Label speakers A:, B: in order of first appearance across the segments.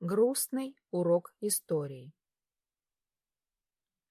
A: Грустный урок истории.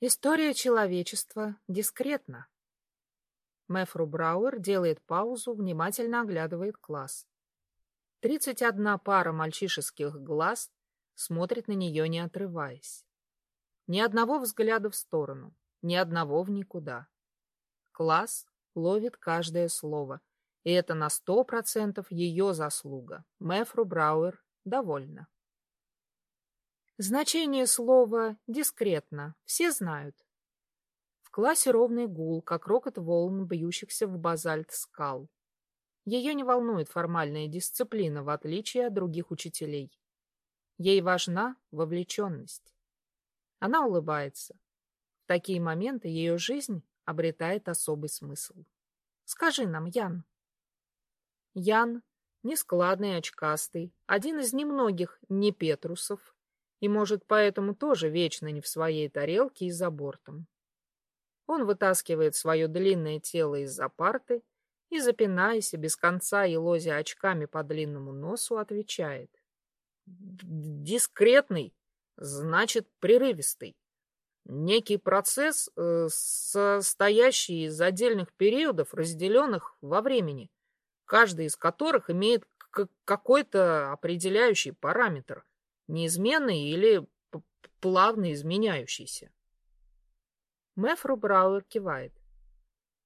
A: История человечества дискретна. Мэфру Брауэр делает паузу, внимательно оглядывает класс. Тридцать одна пара мальчишеских глаз смотрит на нее, не отрываясь. Ни одного взгляда в сторону, ни одного в никуда. Класс ловит каждое слово, и это на сто процентов ее заслуга. Мэфру Брауэр довольна. Значение слова «дискретно» все знают. В классе ровный гул, как рокот волн, бьющихся в базальт скал. Ее не волнует формальная дисциплина, в отличие от других учителей. Ей важна вовлеченность. Она улыбается. В такие моменты ее жизнь обретает особый смысл. Скажи нам, Ян. Ян, нескладный, очкастый, один из немногих не Петрусов, и, может, поэтому тоже вечно не в своей тарелке и за бортом. Он вытаскивает свое длинное тело из-за парты и, запинаясь без конца и лозя очками по длинному носу, отвечает. Дискретный, значит, прерывистый. Некий процесс, э, состоящий из отдельных периодов, разделенных во времени, каждый из которых имеет какой-то определяющий параметр — неизменный или плавно изменяющийся. Мэфру Брауэр кивает.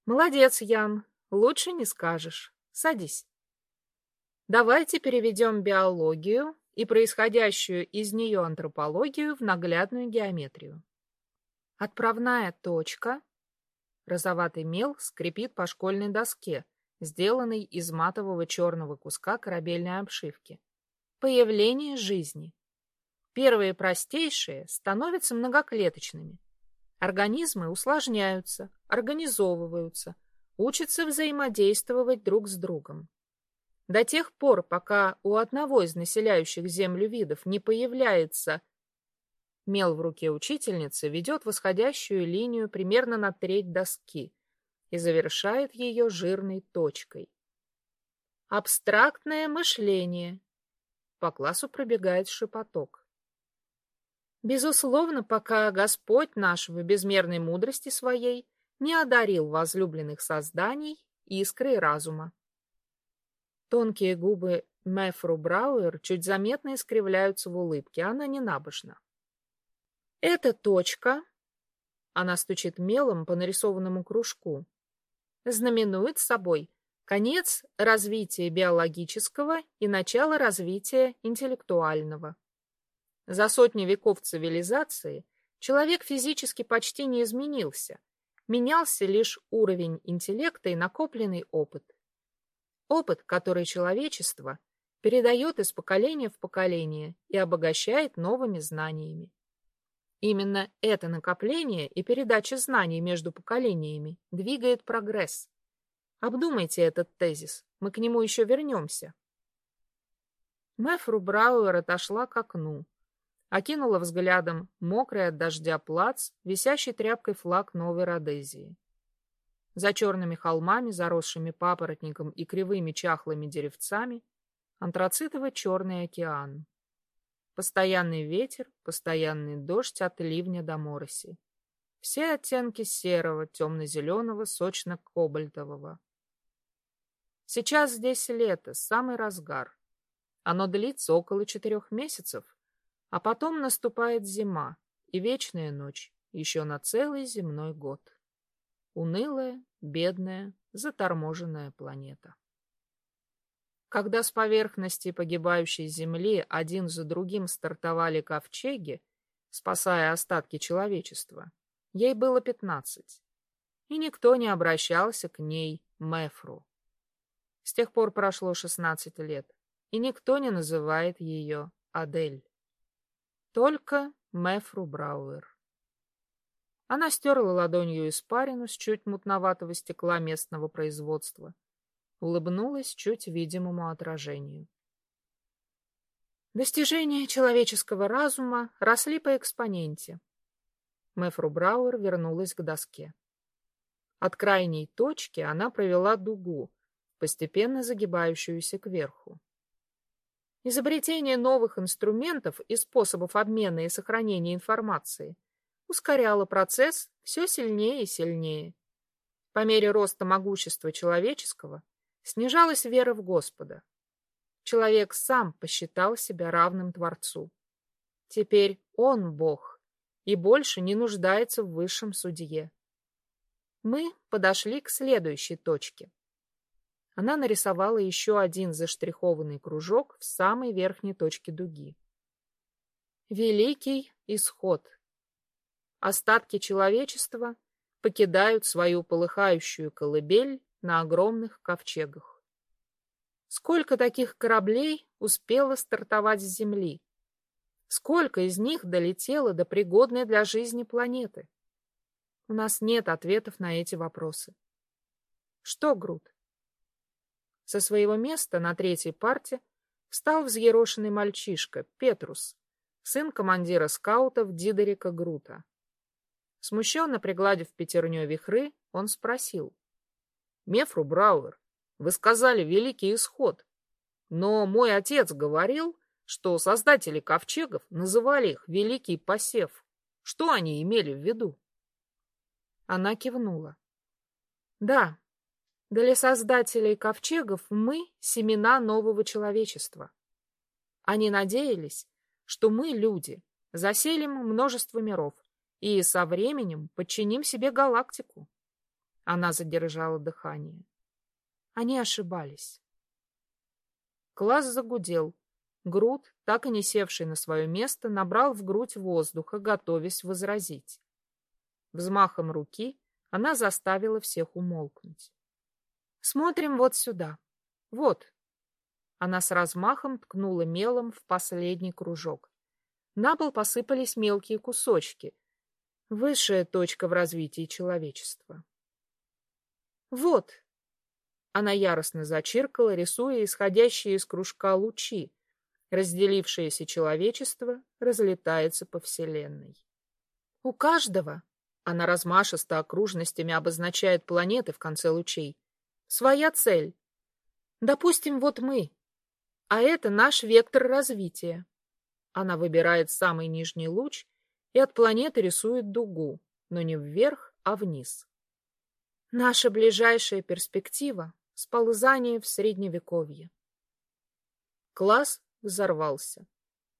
A: Молодец, Ян, лучше не скажешь. Садись. Давайте переведем биологию и происходящую из нее антропологию в наглядную геометрию. Отправная точка. Розоватый мел скрипит по школьной доске, сделанной из матового черного куска корабельной обшивки. Появление жизни. Первые простейшие становятся многоклеточными. Организмы усложняются, организовываются, учатся взаимодействовать друг с другом. До тех пор, пока у одного из населяющих Землю видов не появляется мел в руке учительницы, ведет восходящую линию примерно на треть доски и завершает ее жирной точкой. Абстрактное мышление. По классу пробегает шепоток. Безусловно, пока Господь наш в безмерной мудрости своей не одарил возлюбленных созданий искрой разума. Тонкие губы Мэфру Брауэр чуть заметно искривляются в улыбке, она не набожна. Эта точка, она стучит мелом по нарисованному кружку, знаменует собой конец развития биологического и начало развития интеллектуального. За сотни веков цивилизации человек физически почти не изменился. Менялся лишь уровень интеллекта и накопленный опыт. Опыт, который человечество передает из поколения в поколение и обогащает новыми знаниями. Именно это накопление и передача знаний между поколениями двигает прогресс. Обдумайте этот тезис, мы к нему еще вернемся. Мэфру Брауэр отошла к окну, окинула взглядом мокрый от дождя плац, висящий тряпкой флаг Новой Родезии. За черными холмами, заросшими папоротником и кривыми чахлыми деревцами, антрацитовый черный океан. Постоянный ветер, постоянный дождь от ливня до мороси. Все оттенки серого, темно-зеленого, сочно-кобальтового. Сейчас здесь лето, самый разгар. Оно длится около четырех месяцев, а потом наступает зима и вечная ночь еще на целый земной год. Унылая, бедная, заторможенная планета. Когда с поверхности погибающей Земли один за другим стартовали ковчеги, спасая остатки человечества, ей было пятнадцать, и никто не обращался к ней Мефру. С тех пор прошло шестнадцать лет, и никто не называет ее Адель. Только Мэфру Брауэр. Она стерла ладонью испарину с чуть мутноватого стекла местного производства. Улыбнулась чуть видимому отражению. Достижения человеческого разума росли по экспоненте. Мэфру Брауэр вернулась к доске. От крайней точки она провела дугу, постепенно загибающуюся кверху. Изобретение новых инструментов и способов обмена и сохранения информации ускоряло процесс все сильнее и сильнее. По мере роста могущества человеческого снижалась вера в Господа. Человек сам посчитал себя равным Творцу. Теперь он Бог и больше не нуждается в высшем судье. Мы подошли к следующей точке. Она нарисовала еще один заштрихованный кружок в самой верхней точке дуги. Великий исход. Остатки человечества покидают свою полыхающую колыбель на огромных ковчегах. Сколько таких кораблей успело стартовать с Земли? Сколько из них долетело до пригодной для жизни планеты? У нас нет ответов на эти вопросы. Что, Грут? Со своего места на третьей парте встал взъерошенный мальчишка, Петрус, сын командира скаутов Дидерика Грута. Смущенно пригладив пятерней вихры, он спросил. — Мефру Брауэр, вы сказали «Великий исход», но мой отец говорил, что создатели ковчегов называли их «великий посев». Что они имели в виду? Она кивнула. Да, для создателей ковчегов мы — семена нового человечества. Они надеялись, что мы, люди, заселим множество миров и со временем подчиним себе галактику. Она задержала дыхание. Они ошибались. Класс загудел, Груд, так и не севший на свое место, набрал в грудь воздуха, готовясь возразить. Взмахом руки она заставила всех умолкнуть. «Смотрим вот сюда. Вот». Она с размахом ткнула мелом в последний кружок. На пол посыпались мелкие кусочки. Высшая точка в развитии человечества. «Вот». Она яростно зачиркала, рисуя исходящие из кружка лучи, разделившееся человечество разлетается по Вселенной. У каждого, она размашисто окружностями обозначает планеты в конце лучей, своя цель. Допустим, вот мы, а это наш вектор развития. Она выбирает самый нижний луч и от планеты рисует дугу, но не вверх, а вниз. Наша ближайшая перспектива — сползание в Средневековье. Класс взорвался.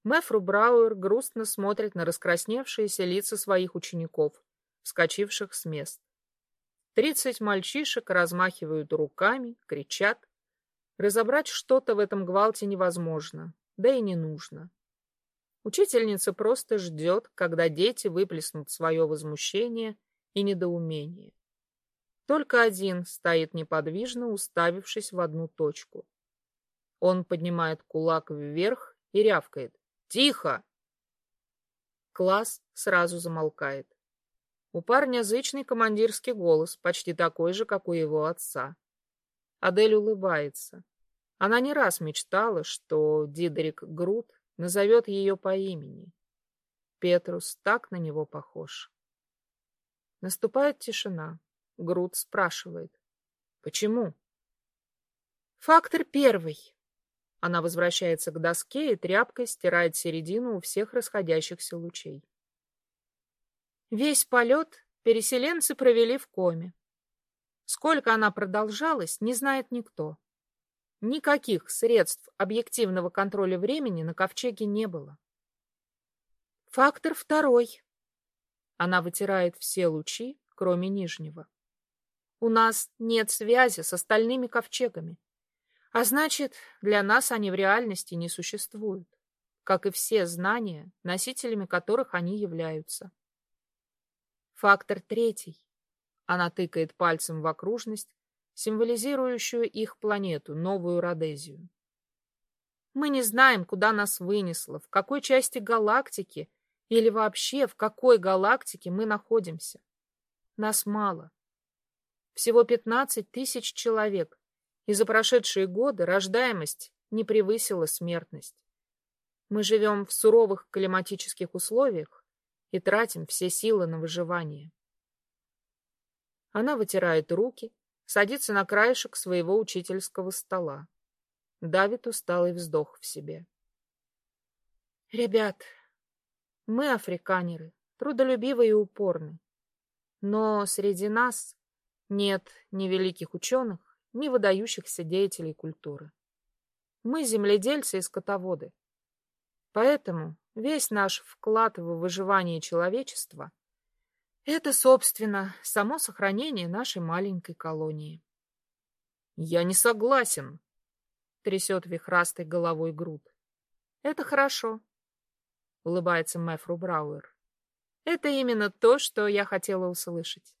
A: Мэфру Брауэр грустно смотрит на раскрасневшиеся лица своих учеников, вскочивших с мест. Тридцать мальчишек размахивают руками, кричат. Разобрать что-то в этом гвалте невозможно, да и не нужно. Учительница просто ждет, когда дети выплеснут свое возмущение и недоумение. Только один стоит неподвижно, уставившись в одну точку. Он поднимает кулак вверх и рявкает. «Тихо!» Класс сразу замолкает. У парня зычный командирский голос, почти такой же, как у его отца. Адель улыбается. Она не раз мечтала, что Дидерик Грут назовет ее по имени. Петрус так на него похож. Наступает тишина. Грут спрашивает. Почему? Фактор первый. Она возвращается к доске и тряпкой стирает середину у всех расходящихся лучей. Весь полет переселенцы провели в коме. Сколько она продолжалась, не знает никто. Никаких средств объективного контроля времени на ковчеге не было. Фактор второй. Она вытирает все лучи, кроме нижнего. У нас нет связи с остальными ковчегами. А значит, для нас они в реальности не существуют, как и все знания, носителями которых они являются. Фактор третий. Она тыкает пальцем в окружность, символизирующую их планету, новую Родезию. Мы не знаем, куда нас вынесло, в какой части галактики или вообще в какой галактике мы находимся. Нас мало. Всего 15 тысяч человек, и за прошедшие годы рождаемость не превысила смертность. Мы живем в суровых климатических условиях и тратим все силы на выживание. Она вытирает руки, садится на краешек своего учительского стола. Давит усталый вздох в себе. Ребят, мы африканеры, трудолюбивые и упорны. Но среди нас нет ни великих ученых, ни выдающихся деятелей культуры. Мы земледельцы и скотоводы. Поэтому весь наш вклад в выживание человечества — это, собственно, само сохранение нашей маленькой колонии. — Я не согласен, — трясет вихрастой головой Груд. — Это хорошо, — улыбается Мэфру Брауэр. — Это именно то, что я хотела услышать.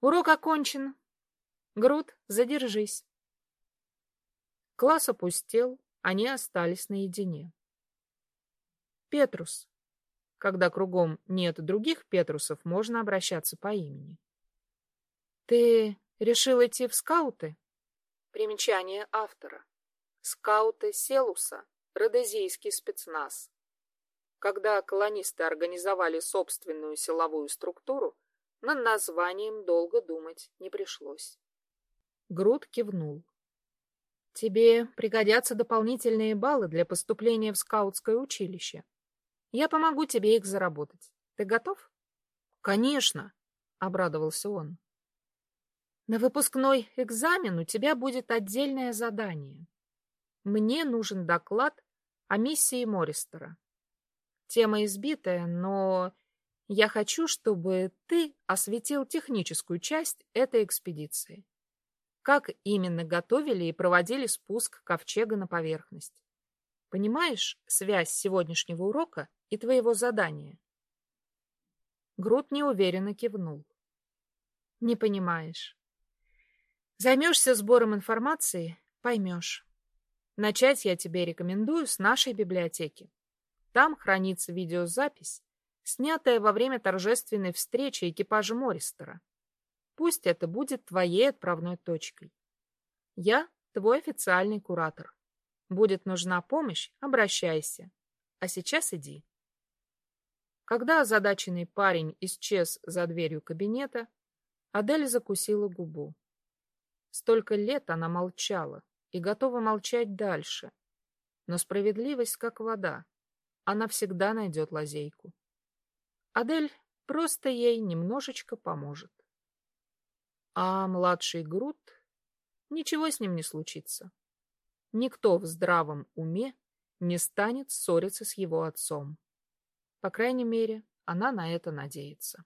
A: Урок окончен. Груд, задержись. Класс опустел, они остались наедине. Петрус. Когда кругом нет других Петрусов, можно обращаться по имени. Ты решил идти в скауты? Примечание автора. Скауты Селуса, родезийский спецназ. Когда колонисты организовали собственную силовую структуру, над названием долго думать не пришлось. Груд кивнул. Тебе пригодятся дополнительные баллы для поступления в скаутское училище. Я помогу тебе их заработать. Ты готов? Конечно, обрадовался он. На выпускной экзамен у тебя будет отдельное задание. Мне нужен доклад о миссии Мористера. Тема избитая, но я хочу, чтобы ты осветил техническую часть этой экспедиции. Как именно готовили и проводили спуск ковчега на поверхность. Понимаешь связь сегодняшнего урока и твоего задания? Грут неуверенно кивнул. Не понимаешь. Займешься сбором информации — поймешь. Начать я тебе рекомендую с нашей библиотеки. Там хранится видеозапись, снятая во время торжественной встречи экипажа Мористера. Пусть это будет твоей отправной точкой. Я твой официальный куратор. Будет нужна помощь — обращайся. А сейчас иди. Когда озадаченный парень исчез за дверью кабинета, Адель закусила губу. Столько лет она молчала и готова молчать дальше. Но справедливость как вода. Она всегда найдет лазейку. Адель просто ей немножечко поможет. А младший Грут, ничего с ним не случится. Никто в здравом уме не станет ссориться с его отцом. По крайней мере, она на это надеется.